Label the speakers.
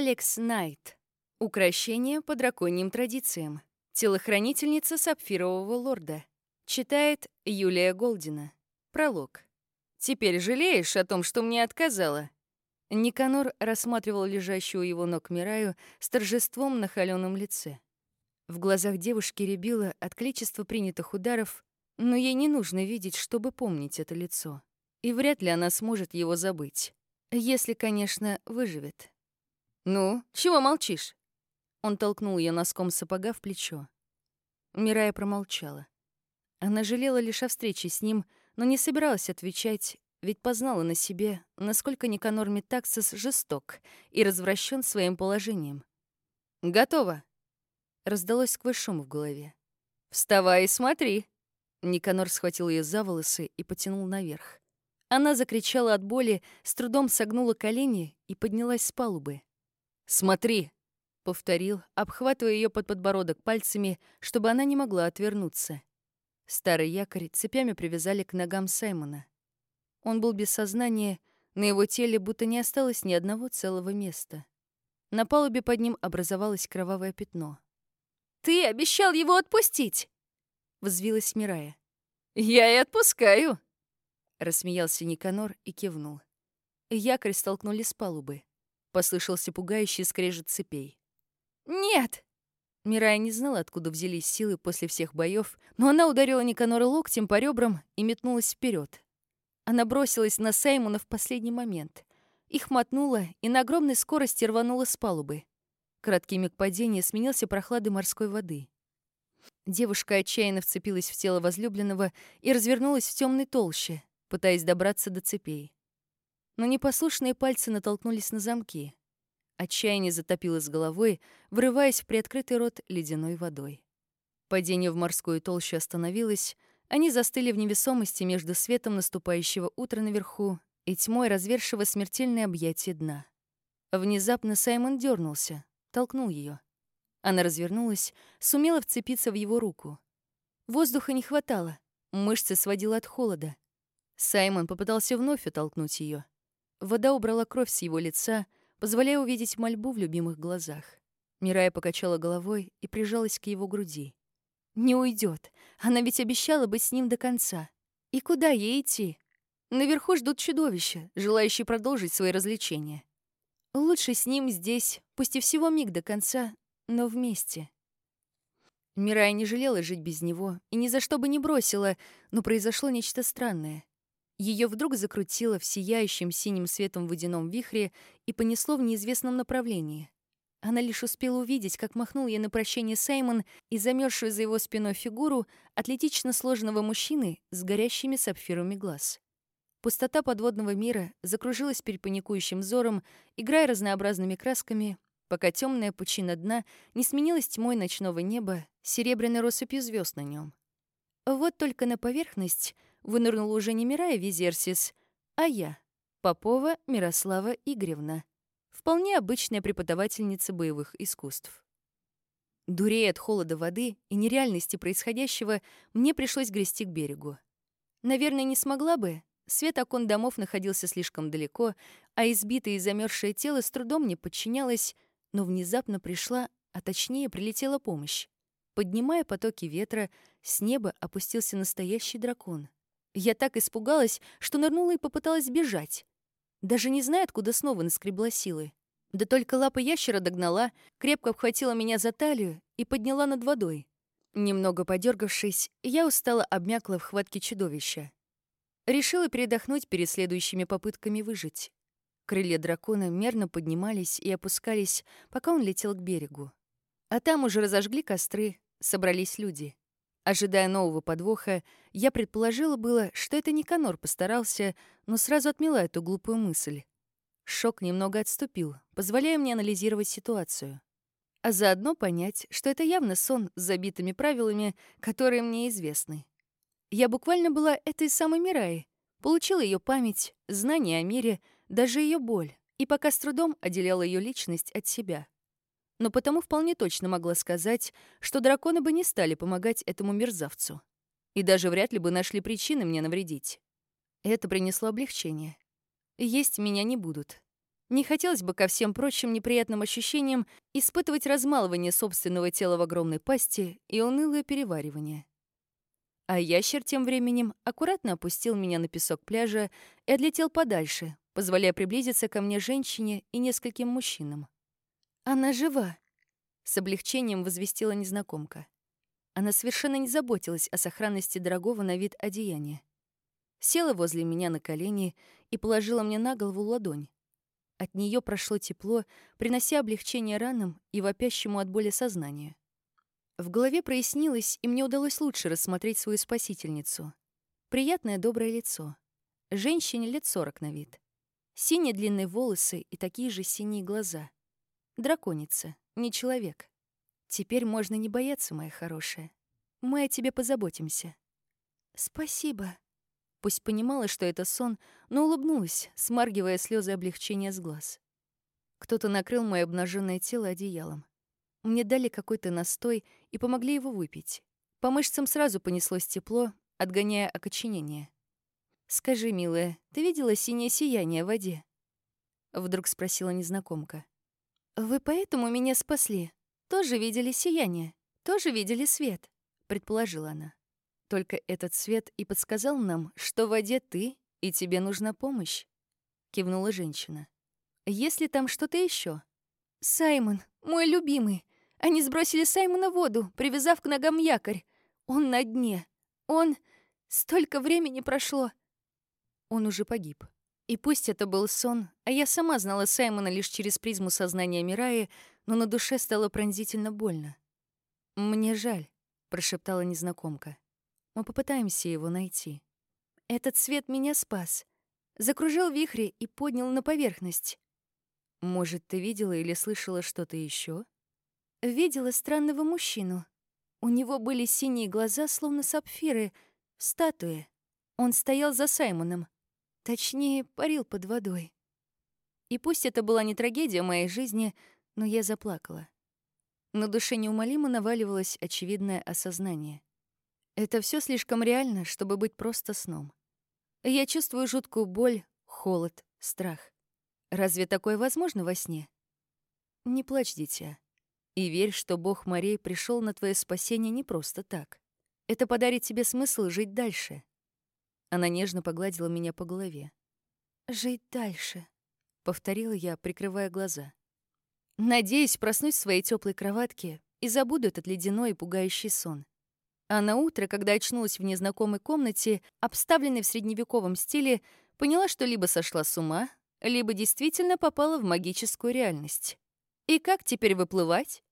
Speaker 1: Алекс Найт. Укращение по драконьим традициям. Телохранительница Сапфирового лорда. Читает Юлия Голдина. Пролог. «Теперь жалеешь о том, что мне отказала?» Никанор рассматривал лежащую у его ног Мираю с торжеством на холёном лице. В глазах девушки рябило от количества принятых ударов, но ей не нужно видеть, чтобы помнить это лицо. И вряд ли она сможет его забыть. Если, конечно, выживет. «Ну, чего молчишь?» Он толкнул ее носком сапога в плечо. Мирая промолчала. Она жалела лишь о встрече с ним, но не собиралась отвечать, ведь познала на себе, насколько Никанор Метаксис жесток и развращен своим положением. «Готово!» Раздалось сквозь шум в голове. «Вставай и смотри!» Никанор схватил ее за волосы и потянул наверх. Она закричала от боли, с трудом согнула колени и поднялась с палубы. «Смотри!» — повторил, обхватывая ее под подбородок пальцами, чтобы она не могла отвернуться. Старый якорь цепями привязали к ногам Саймона. Он был без сознания, на его теле будто не осталось ни одного целого места. На палубе под ним образовалось кровавое пятно. «Ты обещал его отпустить!» — взвилась Мирая. «Я и отпускаю!» — рассмеялся Никанор и кивнул. Якорь столкнули с палубы. Послышался пугающий скрежет цепей. «Нет!» Мирая не знала, откуда взялись силы после всех боев, но она ударила Никанора локтем по ребрам и метнулась вперед. Она бросилась на Саймона в последний момент. Их мотнуло и на огромной скорости рвануло с палубы. Краткий миг падения сменился прохладой морской воды. Девушка отчаянно вцепилась в тело возлюбленного и развернулась в темной толще, пытаясь добраться до цепей но непослушные пальцы натолкнулись на замки. Отчаяние затопило с головой, врываясь в приоткрытый рот ледяной водой. Падение в морскую толщу остановилось, они застыли в невесомости между светом наступающего утра наверху и тьмой развершего смертельное объятие дна. Внезапно Саймон дернулся, толкнул ее. Она развернулась, сумела вцепиться в его руку. Воздуха не хватало, мышцы сводило от холода. Саймон попытался вновь оттолкнуть ее. Вода убрала кровь с его лица, позволяя увидеть мольбу в любимых глазах. Мирая покачала головой и прижалась к его груди. «Не уйдет. Она ведь обещала быть с ним до конца. И куда ей идти? Наверху ждут чудовища, желающие продолжить свои развлечения. Лучше с ним здесь, пусть и всего миг до конца, но вместе». Мирая не жалела жить без него и ни за что бы не бросила, но произошло нечто странное. Ее вдруг закрутило в сияющем синим светом водяном вихре и понесло в неизвестном направлении. Она лишь успела увидеть, как махнул ей на прощение Саймон и замерзшую за его спиной фигуру атлетично сложенного мужчины с горящими сапфирами глаз. Пустота подводного мира закружилась перед паникующим взором, играя разнообразными красками, пока темная пучина дна не сменилась тьмой ночного неба, серебряной россыпью звезд на нем. Вот только на поверхность — вынырнула уже не Мирая Визерсис, а я, Попова Мирослава Игоревна, вполне обычная преподавательница боевых искусств. Дурея от холода воды и нереальности происходящего, мне пришлось грести к берегу. Наверное, не смогла бы. Свет окон домов находился слишком далеко, а избитое и замерзшее тело с трудом не подчинялось, но внезапно пришла, а точнее прилетела помощь. Поднимая потоки ветра, с неба опустился настоящий дракон — я так испугалась, что нырнула и попыталась бежать. Даже не зная, откуда снова наскребла силы. Да только лапа ящера догнала, крепко обхватила меня за талию и подняла над водой. Немного подергавшись, я устала обмякла в хватке чудовища. Решила передохнуть перед следующими попытками выжить. Крылья дракона мерно поднимались и опускались, пока он летел к берегу. А там уже разожгли костры, собрались люди. Ожидая нового подвоха, я предположила было, что это не Конор постарался, но сразу отмела эту глупую мысль. Шок немного отступил, позволяя мне анализировать ситуацию. А заодно понять, что это явно сон с забитыми правилами, которые мне известны. Я буквально была этой самой Мираей, получила ее память, знания о мире, даже ее боль, и пока с трудом отделяла ее личность от себя но потому вполне точно могла сказать, что драконы бы не стали помогать этому мерзавцу. И даже вряд ли бы нашли причины мне навредить. Это принесло облегчение. Есть меня не будут. Не хотелось бы ко всем прочим неприятным ощущениям испытывать размалывание собственного тела в огромной пасти и унылое переваривание. А ящер тем временем аккуратно опустил меня на песок пляжа и отлетел подальше, позволяя приблизиться ко мне женщине и нескольким мужчинам. «Она жива!» — с облегчением возвестила незнакомка. Она совершенно не заботилась о сохранности дорогого на вид одеяния. Села возле меня на колени и положила мне на голову ладонь. От нее прошло тепло, принося облегчение ранам и вопящему от боли сознанию. В голове прояснилось, и мне удалось лучше рассмотреть свою спасительницу. Приятное доброе лицо. Женщине лет сорок на вид. Синие длинные волосы и такие же синие глаза. Драконица, не человек. Теперь можно не бояться, моя хорошая. Мы о тебе позаботимся. Спасибо. Пусть понимала, что это сон, но улыбнулась, смаргивая слезы облегчения с глаз. Кто-то накрыл мое обнаженное тело одеялом. Мне дали какой-то настой и помогли его выпить. По мышцам сразу понеслось тепло, отгоняя окоченение. «Скажи, милая, ты видела синее сияние в воде?» Вдруг спросила незнакомка. «Вы поэтому меня спасли? Тоже видели сияние? Тоже видели свет?» Предположила она. «Только этот свет и подсказал нам, что в воде ты, и тебе нужна помощь», кивнула женщина. «Есть ли там что-то еще? «Саймон, мой любимый. Они сбросили Саймона в воду, привязав к ногам якорь. Он на дне. Он... Столько времени прошло. Он уже погиб. И пусть это был сон, а я сама знала Саймона лишь через призму сознания Мираи, но на душе стало пронзительно больно. «Мне жаль», — прошептала незнакомка. «Мы попытаемся его найти». «Этот свет меня спас. Закружил вихри и поднял на поверхность». «Может, ты видела или слышала что-то еще? «Видела странного мужчину. У него были синие глаза, словно сапфиры, в. Он стоял за Саймоном. Точнее, парил под водой. И пусть это была не трагедия моей жизни, но я заплакала. На душе неумолимо наваливалось очевидное осознание. Это все слишком реально, чтобы быть просто сном. Я чувствую жуткую боль, холод, страх. Разве такое возможно во сне? Не плачь, дитя. И верь, что Бог морей пришел на твое спасение не просто так. Это подарит тебе смысл жить дальше. Она нежно погладила меня по голове. «Жить дальше», — повторила я, прикрывая глаза. Надеюсь, проснусь в своей теплой кроватке и забуду этот ледяной и пугающий сон. А на утро, когда очнулась в незнакомой комнате, обставленной в средневековом стиле, поняла, что либо сошла с ума, либо действительно попала в магическую реальность. И как теперь выплывать?